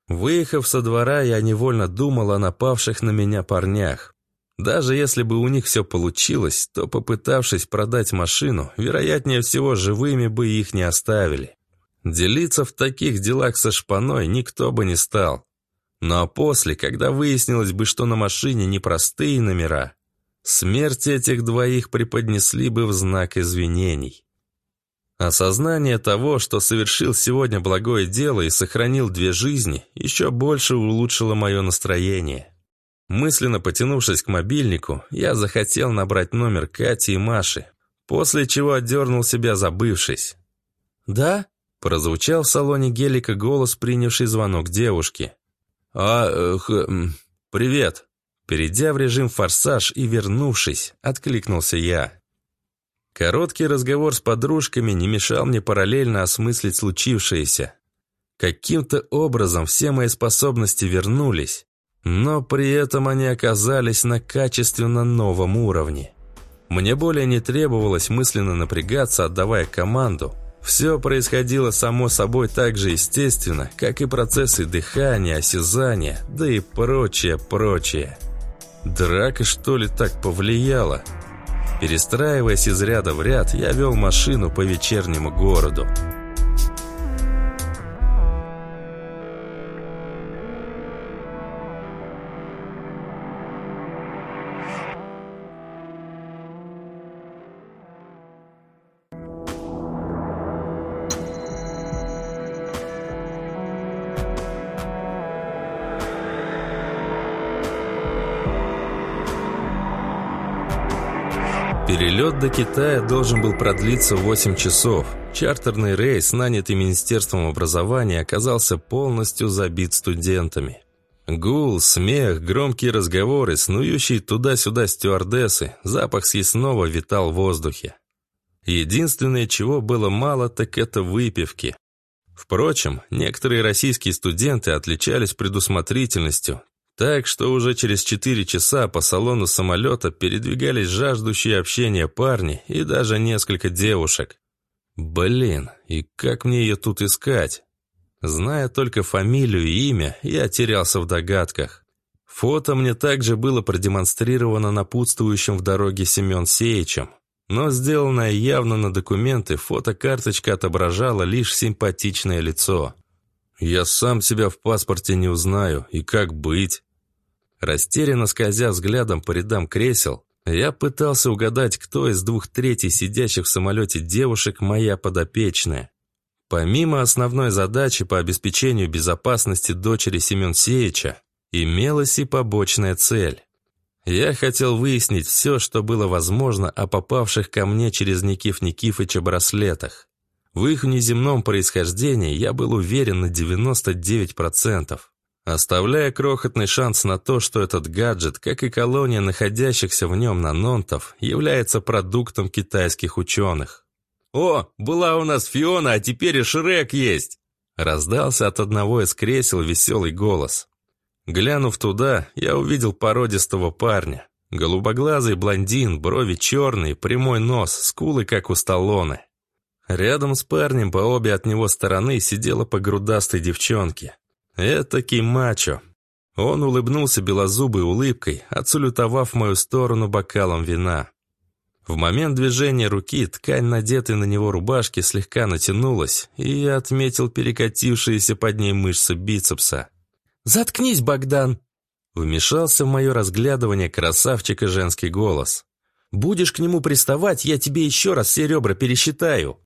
S1: Выехав со двора, я невольно думал о напавших на меня парнях. Даже если бы у них все получилось, то, попытавшись продать машину, вероятнее всего, живыми бы их не оставили. Делиться в таких делах со шпаной никто бы не стал. Но после, когда выяснилось бы, что на машине не простые номера, смерть этих двоих преподнесли бы в знак извинений. Осознание того, что совершил сегодня благое дело и сохранил две жизни, еще больше улучшило мое настроение. Мысленно потянувшись к мобильнику, я захотел набрать номер Кати и Маши, после чего отдернул себя, забывшись.
S3: «Да?» – прозвучал в салоне гелика голос, принявший звонок девушки.
S1: «А... Э, х, привет!» Перейдя в режим «Форсаж» и вернувшись, откликнулся я. Короткий разговор с подружками не мешал мне параллельно осмыслить случившееся. Каким-то образом все мои способности вернулись, но при этом они оказались на качественно новом уровне. Мне более не требовалось мысленно напрягаться, отдавая команду. Все происходило само собой так же естественно, как и процессы дыхания, осязания, да и прочее, прочее. Драка, что ли, так повлияла? Перестраиваясь из ряда в ряд, я вел машину по вечернему городу. до Китая должен был продлиться 8 часов. Чартерный рейс, нанятый Министерством образования, оказался полностью забит студентами. Гул, смех, громкие разговоры, снующие туда-сюда стюардессы, запах съестного витал в воздухе. Единственное, чего было мало, так это выпивки. Впрочем, некоторые российские студенты отличались предусмотрительностью, так что уже через 4 часа по салону самолета передвигались жаждущие общения парни и даже несколько девушек. Блин, и как мне ее тут искать? Зная только фамилию и имя, я терялся в догадках. Фото мне также было продемонстрировано напутствующим в дороге Семен Сеичем, но сделанное явно на документы фотокарточка отображала лишь симпатичное лицо. Я сам себя в паспорте не узнаю, и как быть? Растерянно скользя взглядом по рядам кресел, я пытался угадать, кто из двух третий сидящих в самолете девушек моя подопечная. Помимо основной задачи по обеспечению безопасности дочери Семен Сеича, имелась и побочная цель. Я хотел выяснить все, что было возможно о попавших ко мне через Никиф Никифыча браслетах. В их неземном происхождении я был уверен на 99%, оставляя крохотный шанс на то, что этот гаджет, как и колония находящихся в нем нанонтов, является продуктом китайских ученых. «О, была у нас Фиона, а теперь и Шрек есть!» Раздался от одного из кресел веселый голос. Глянув туда, я увидел породистого парня. Голубоглазый блондин, брови черные, прямой нос, скулы как у Сталлоне. Рядом с парнем по обе от него стороны сидела по грудастой девчонке. Этакий мачо. Он улыбнулся белозубой улыбкой, отсулютовав мою сторону бокалом вина. В момент движения руки ткань, надетой на него рубашки, слегка натянулась, и я отметил перекатившиеся под ней мышцы бицепса.
S3: «Заткнись, Богдан!»
S1: Вмешался в мое разглядывание красавчика женский голос.
S3: «Будешь к нему приставать, я тебе еще раз все ребра пересчитаю!»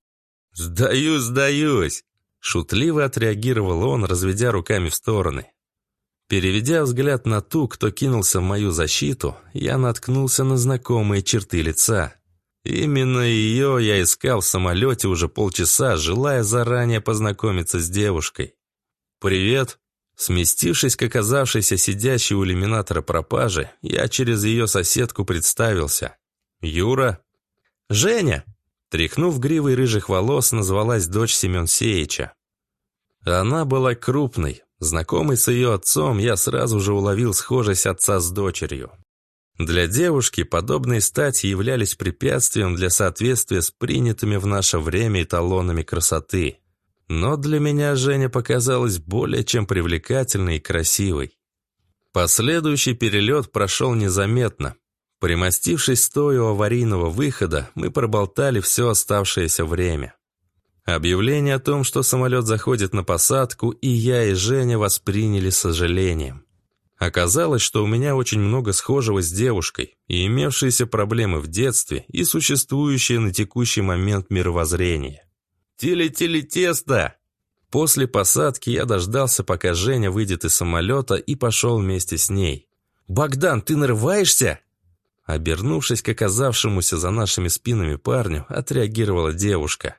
S1: «Сдаюсь, сдаюсь!» Шутливо отреагировал он, разведя руками в стороны. Переведя взгляд на ту, кто кинулся в мою защиту, я наткнулся на знакомые черты лица. Именно ее я искал в самолете уже полчаса, желая заранее познакомиться с девушкой. «Привет!» Сместившись к оказавшейся сидящей у иллюминатора пропажи, я через ее соседку представился. «Юра?»
S3: «Женя!»
S1: Тряхнув гривой рыжих волос, назвалась дочь Семен Сеича. Она была крупной. Знакомый с ее отцом, я сразу же уловил схожесть отца с дочерью. Для девушки подобные стати являлись препятствием для соответствия с принятыми в наше время эталонами красоты. Но для меня Женя показалась более чем привлекательной и красивой. Последующий перелет прошел незаметно. Примостившись стоя у аварийного выхода, мы проболтали все оставшееся время. Объявление о том, что самолет заходит на посадку, и я, и Женя восприняли с сожалением. Оказалось, что у меня очень много схожего с девушкой, и имевшиеся проблемы в детстве, и существующие на текущий момент мировоззрение. «Теле-теле-тесто!» После посадки я дождался, пока Женя выйдет из самолета, и пошел вместе с ней.
S3: «Богдан, ты нарываешься?» Обернувшись к оказавшемуся за нашими спинами парню, отреагировала девушка.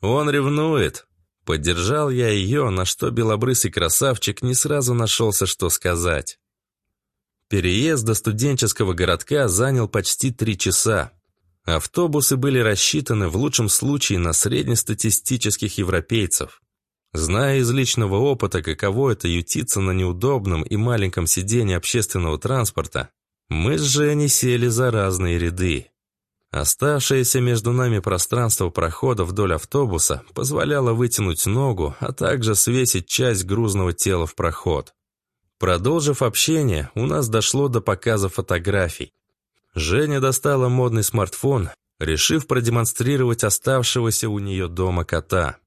S3: «Он ревнует!» Поддержал я ее, на что белобрысый красавчик не сразу нашелся, что сказать. Переезд до студенческого городка занял почти три часа. Автобусы были рассчитаны в лучшем случае на среднестатистических европейцев. Зная из личного опыта, каково это ютиться на неудобном и маленьком сидении общественного транспорта, мы с Женей сели за разные ряды. Оставшееся между нами пространство прохода вдоль автобуса позволяло вытянуть ногу, а также свесить часть грузного тела в проход. Продолжив общение, у нас дошло до показа фотографий. Женя достала модный смартфон, решив продемонстрировать оставшегося у нее дома кота.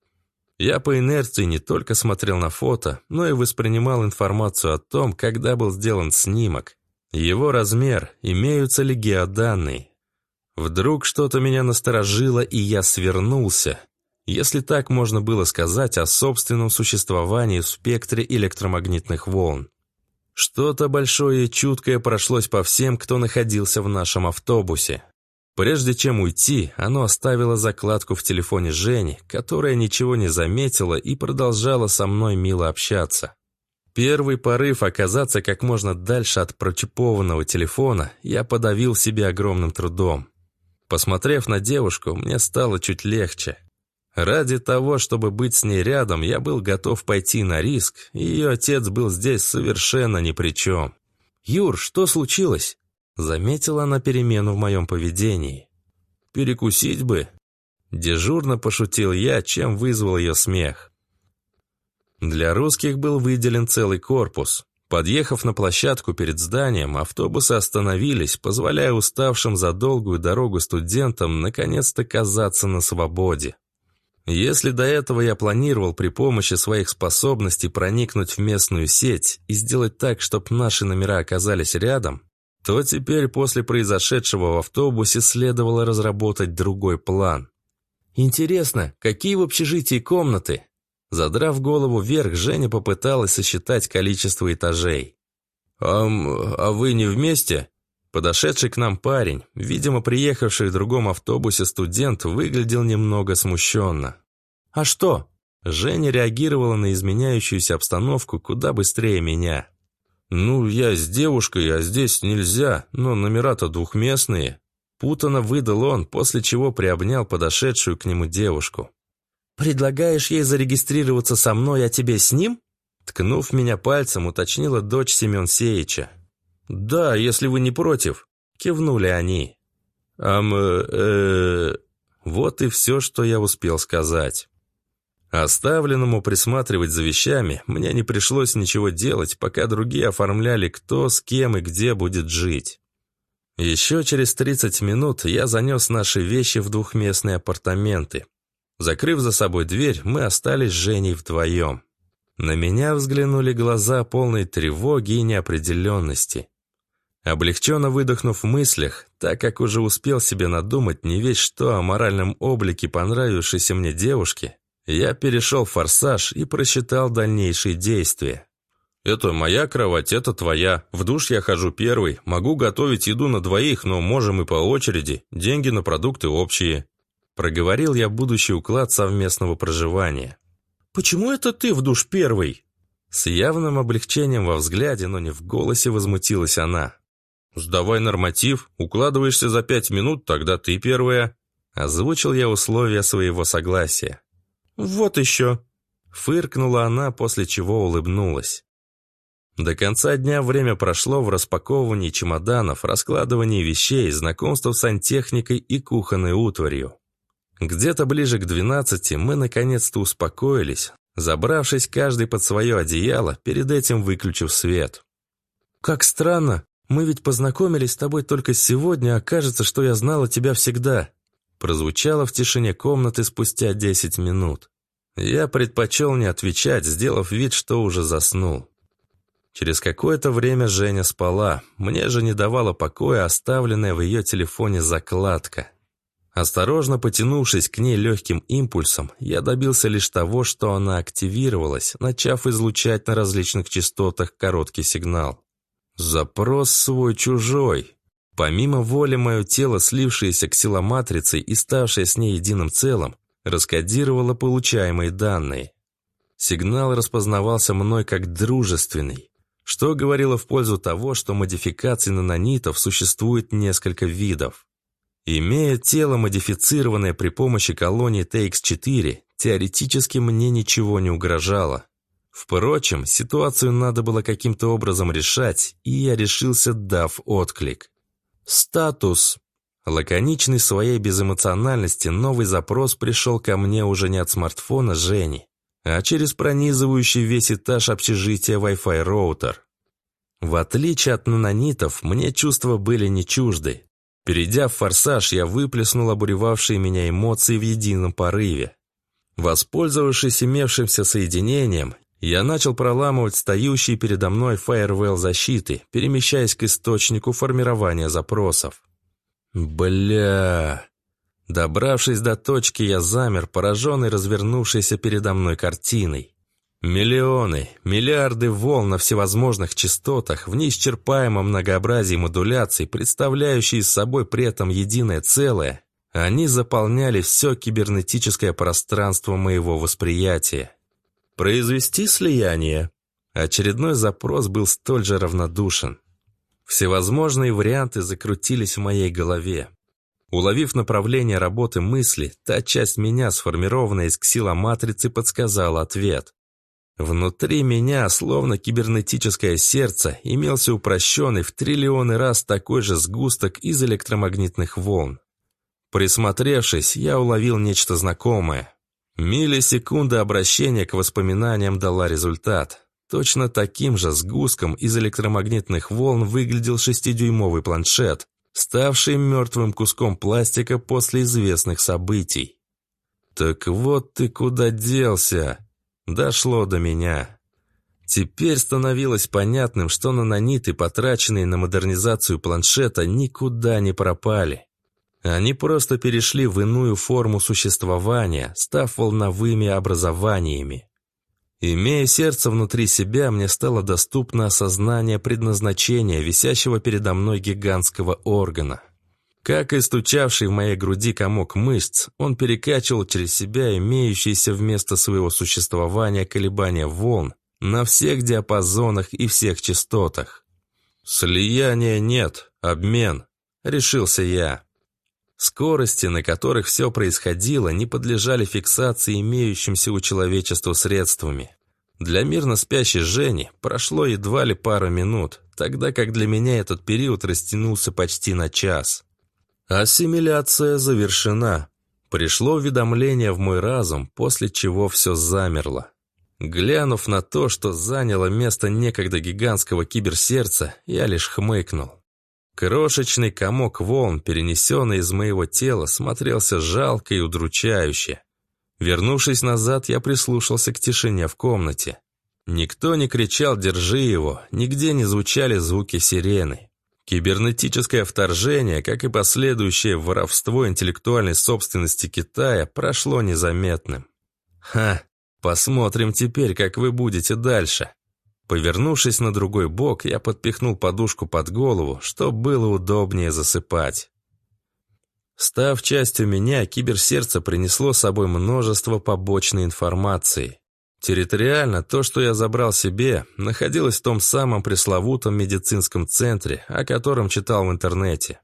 S3: Я по инерции не только смотрел на фото, но и воспринимал информацию о том, когда был сделан снимок его размер, имеются ли геоданные. Вдруг что-то меня насторожило, и я свернулся, если так можно было сказать о собственном существовании в спектре электромагнитных волн. Что-то большое и чуткое прошлось по всем, кто находился в нашем автобусе. Прежде чем уйти, оно оставило закладку в телефоне Жени, которая ничего не заметила и продолжала со мной мило общаться. Первый порыв оказаться как можно дальше от прочипованного телефона я подавил себе огромным трудом. Посмотрев на девушку, мне стало чуть легче. Ради того, чтобы быть с ней рядом, я был готов пойти на риск, и ее отец был здесь совершенно ни при чем. «Юр, что случилось?» Заметила она перемену в моем поведении. «Перекусить бы!» Дежурно пошутил я, чем вызвал ее смех. Для русских был выделен целый корпус. Подъехав на площадку перед зданием, автобусы остановились, позволяя уставшим за долгую дорогу студентам наконец-то казаться на свободе. Если до этого я планировал при помощи своих способностей проникнуть в местную сеть и сделать так, чтобы наши номера оказались рядом, то теперь после произошедшего в автобусе следовало разработать другой план. «Интересно, какие в общежитии комнаты?» Задрав голову вверх, Женя попыталась сосчитать количество этажей. «А, а вы не вместе?» Подошедший к нам парень, видимо, приехавший в другом автобусе студент, выглядел немного смущенно. «А что?» Женя реагировала на изменяющуюся обстановку куда быстрее меня. «Ну, я с девушкой, а здесь нельзя, но номера-то двухместные». Путано выдал он, после чего приобнял подошедшую к нему девушку. «Предлагаешь ей зарегистрироваться со мной, а тебе с ним?» Ткнув меня пальцем, уточнила дочь Семен Сеича. «Да, если вы не против», — кивнули они. «Ам... Э. э вот и все, что я успел сказать. Оставленному присматривать за вещами мне не пришлось ничего делать, пока другие оформляли, кто, с кем и где будет жить. Еще через 30 минут я занес наши вещи в двухместные апартаменты. Закрыв за собой дверь, мы остались с Женей вдвоем. На меня взглянули глаза полной тревоги и неопределенности. Облегченно выдохнув в мыслях, так как уже успел себе надумать не весь что о моральном облике понравившейся мне девушки, я перешел в форсаж и просчитал дальнейшие действия. «Это моя кровать, это твоя. В душ я хожу первый. Могу готовить еду на двоих, но можем и по очереди. Деньги на продукты общие. Проговорил я будущий уклад совместного проживания. «Почему это ты в душ первый?» С явным облегчением во взгляде, но не в голосе, возмутилась она. «Сдавай норматив, укладываешься за пять минут, тогда ты первая». Озвучил я условия своего согласия. «Вот еще!» Фыркнула она, после чего улыбнулась. До конца дня время прошло в распаковывании чемоданов, раскладывании вещей, знакомствах с сантехникой и кухонной утварью. Где-то ближе к 12 мы наконец-то успокоились, забравшись каждый под свое одеяло, перед этим выключив свет. «Как странно! Мы ведь познакомились с тобой только сегодня, а кажется, что я знала тебя всегда!» прозвучало в тишине комнаты спустя 10 минут. Я предпочел не отвечать, сделав вид, что уже заснул. Через какое-то время Женя спала, мне же не давала покоя оставленная в ее телефоне закладка. Осторожно потянувшись к ней легким импульсом, я добился лишь того, что она активировалась, начав излучать на различных частотах короткий сигнал.
S1: Запрос свой-чужой. Помимо воли мое тело, слившееся к силоматрицей и ставшее с ней единым целым, раскодировало получаемые данные. Сигнал распознавался мной как дружественный, что говорило в пользу того, что модификаций нанонитов существует несколько видов. Имея тело, модифицированное при помощи колонии TX4, теоретически мне ничего не угрожало. Впрочем, ситуацию надо было каким-то образом решать, и я решился, дав отклик. «Статус!» Лаконичный своей безэмоциональности новый запрос пришел ко мне уже не от смартфона Жени, а через пронизывающий весь этаж общежития Wi-Fi роутер. В отличие от нанонитов, мне чувства были не чужды, Перейдя в форсаж, я выплеснул обуревавшие меня эмоции в едином порыве. Воспользовавшись имевшимся соединением, я начал проламывать стоящие передо мной фаервелл защиты, перемещаясь к источнику формирования запросов. Бля... Добравшись до точки, я замер, пораженный развернувшейся передо мной картиной. Миллионы, миллиарды волн на всевозможных частотах, в неисчерпаемом многообразии модуляций, представляющие собой при этом единое целое, они заполняли все кибернетическое пространство моего восприятия. Произвести слияние? Очередной запрос был столь же равнодушен. Всевозможные варианты закрутились в моей голове. Уловив направление работы мысли, та часть меня, сформированная из ксиломатрицы, подсказала ответ. Внутри меня, словно кибернетическое сердце, имелся упрощенный в триллионы раз такой же сгусток из электромагнитных волн. Присмотревшись, я уловил нечто знакомое. Миллисекунда обращения к воспоминаниям дала результат. Точно таким же сгустком из электромагнитных волн выглядел шестидюймовый планшет, ставший мертвым куском пластика после известных событий. «Так вот ты куда делся!» Дошло до меня. Теперь становилось понятным, что нанониты, потраченные на модернизацию планшета, никуда не пропали. Они просто перешли в иную форму существования, став волновыми образованиями. Имея сердце внутри себя, мне стало доступно осознание предназначения висящего передо мной гигантского органа. Как и стучавший в моей груди комок мышц, он перекачивал через себя имеющиеся вместо своего существования колебания волн на всех диапазонах и всех частотах. «Слияния нет, обмен», — решился я. Скорости, на которых все происходило, не подлежали фиксации имеющимся у человечества средствами. Для мирно спящей Жени прошло едва ли пару минут, тогда как для меня этот период растянулся почти на час. Ассимиляция завершена. Пришло уведомление в мой разум, после чего все замерло. Глянув на то, что заняло место некогда гигантского киберсердца, я лишь хмыкнул. Крошечный комок волн, перенесенный из моего тела, смотрелся жалко и удручающе. Вернувшись назад, я прислушался к тишине в комнате. Никто не кричал «держи его», нигде не звучали звуки сирены. Кибернетическое вторжение, как и последующее воровство интеллектуальной собственности Китая, прошло незаметным. «Ха, посмотрим теперь, как вы будете дальше». Повернувшись на другой бок, я подпихнул подушку под голову, чтобы было удобнее засыпать. Став частью меня, киберсердце принесло с собой множество побочной информации. Территориально то, что я забрал себе, находилось в том самом пресловутом медицинском центре, о котором читал в интернете.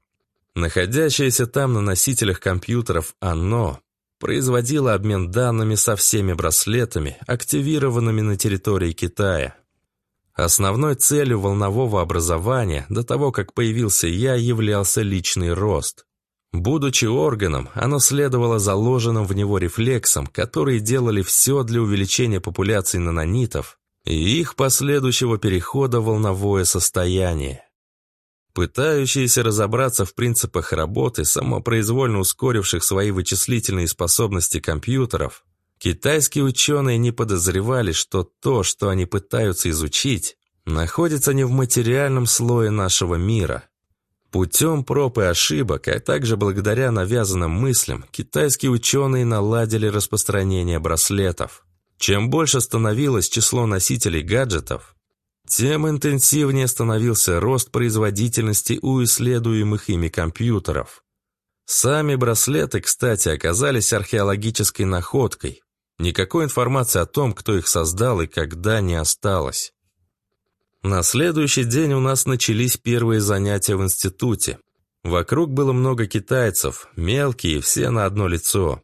S1: Находящееся там на носителях компьютеров «Оно» производило обмен данными со всеми браслетами, активированными на территории Китая. Основной целью волнового образования до того, как появился я, являлся личный рост. Будучи органом, оно следовало заложенным в него рефлексам, которые делали все для увеличения популяции нанонитов и их последующего перехода в волновое состояние. Пытающиеся разобраться в принципах работы, самопроизвольно ускоривших свои вычислительные способности компьютеров, китайские ученые не подозревали, что то, что они пытаются изучить, находится не в материальном слое нашего мира – Путем проб и ошибок, а также благодаря навязанным мыслям, китайские ученые наладили распространение браслетов. Чем больше становилось число носителей гаджетов, тем интенсивнее становился рост производительности у исследуемых ими компьютеров. Сами браслеты, кстати, оказались археологической находкой. Никакой информации о том, кто их создал и когда, не осталось. На следующий день у нас начались первые занятия в институте. Вокруг было много китайцев, мелкие, все на одно лицо.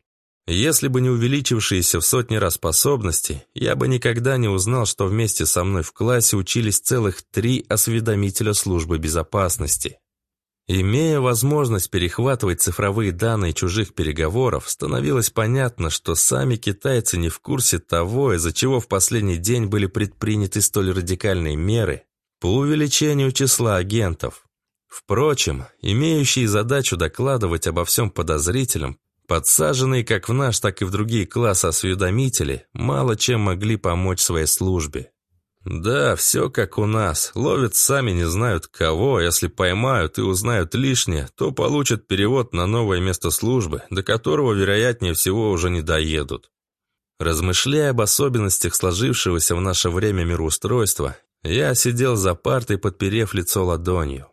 S1: Если бы не увеличившиеся в сотни раз способности, я бы никогда не узнал, что вместе со мной в классе учились целых три осведомителя службы безопасности. Имея возможность перехватывать цифровые данные чужих переговоров, становилось понятно, что сами китайцы не в курсе того, из-за чего в последний день были предприняты столь радикальные меры по увеличению числа агентов. Впрочем, имеющие задачу докладывать обо всем подозрителям, подсаженные как в наш, так и в другие классы осведомители, мало чем могли помочь своей службе. «Да, все как у нас. Ловят сами не знают кого, если поймают и узнают лишнее, то получат перевод на новое место службы, до которого, вероятнее всего, уже не доедут». Размышляя об особенностях сложившегося в наше время мироустройства, я сидел за партой, подперев лицо ладонью.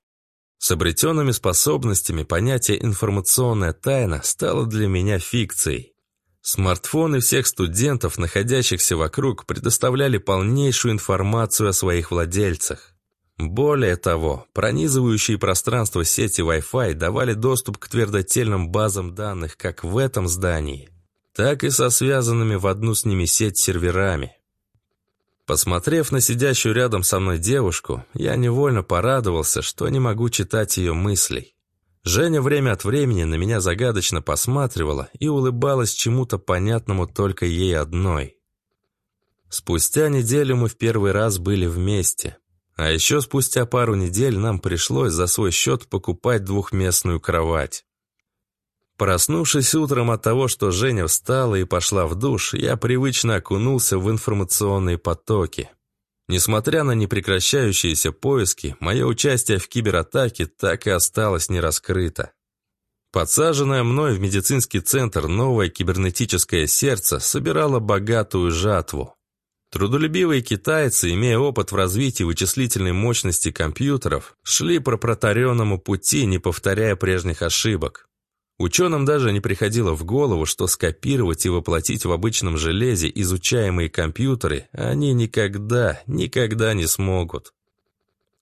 S1: С обретенными способностями понятие «информационная тайна» стало для меня фикцией. Смартфоны всех студентов, находящихся вокруг, предоставляли полнейшую информацию о своих владельцах. Более того, пронизывающие пространство сети Wi-Fi давали доступ к твердотельным базам данных как в этом здании, так и со связанными в одну с ними сеть серверами. Посмотрев на сидящую рядом со мной девушку, я невольно порадовался, что не могу читать ее мыслей. Женя время от времени на меня загадочно посматривала и улыбалась чему-то понятному только ей одной. Спустя неделю мы в первый раз были вместе. А еще спустя пару недель нам пришлось за свой счет покупать двухместную кровать. Проснувшись утром от того, что Женя встала и пошла в душ, я привычно окунулся в информационные потоки. Несмотря на непрекращающиеся поиски, мое участие в кибератаке так и осталось не раскрыто. Подсаженное мной в медицинский центр новое кибернетическое сердце собирало богатую жатву. Трудолюбивые китайцы, имея опыт в развитии вычислительной мощности компьютеров, шли по протаренному пути, не повторяя прежних ошибок. Ученым даже не приходило в голову, что скопировать и воплотить в обычном железе изучаемые компьютеры они никогда, никогда не смогут.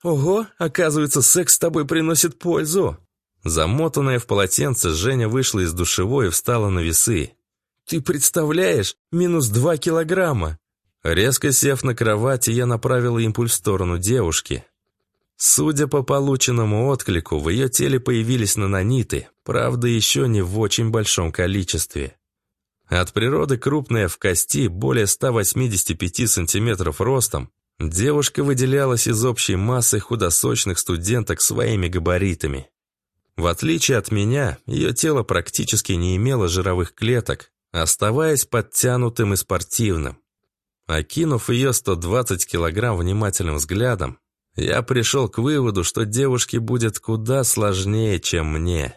S1: «Ого, оказывается, секс с тобой приносит пользу!» Замотанная в полотенце, Женя вышла из душевой и встала на весы. «Ты представляешь? Минус два килограмма!» Резко сев на кровати, я направила импульс в сторону девушки. Судя по полученному отклику, в ее теле появились нанониты, правда, еще не в очень большом количестве. От природы крупная в кости, более 185 сантиметров ростом, девушка выделялась из общей массы худосочных студенток своими габаритами. В отличие от меня, ее тело практически не имело жировых клеток, оставаясь подтянутым и спортивным. Окинув ее 120 килограмм внимательным взглядом, я пришел к выводу, что девушке будет куда сложнее, чем мне.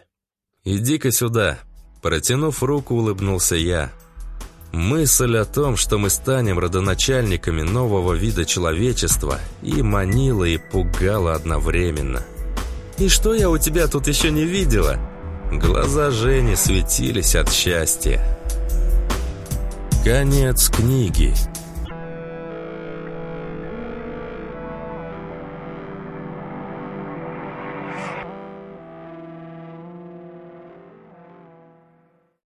S1: «Иди-ка сюда», – протянув руку, улыбнулся я. Мысль о том, что мы станем родоначальниками нового вида человечества, и манила, и пугала одновременно. «И что я у тебя тут еще не видела?» Глаза Жени светились от счастья. Конец книги.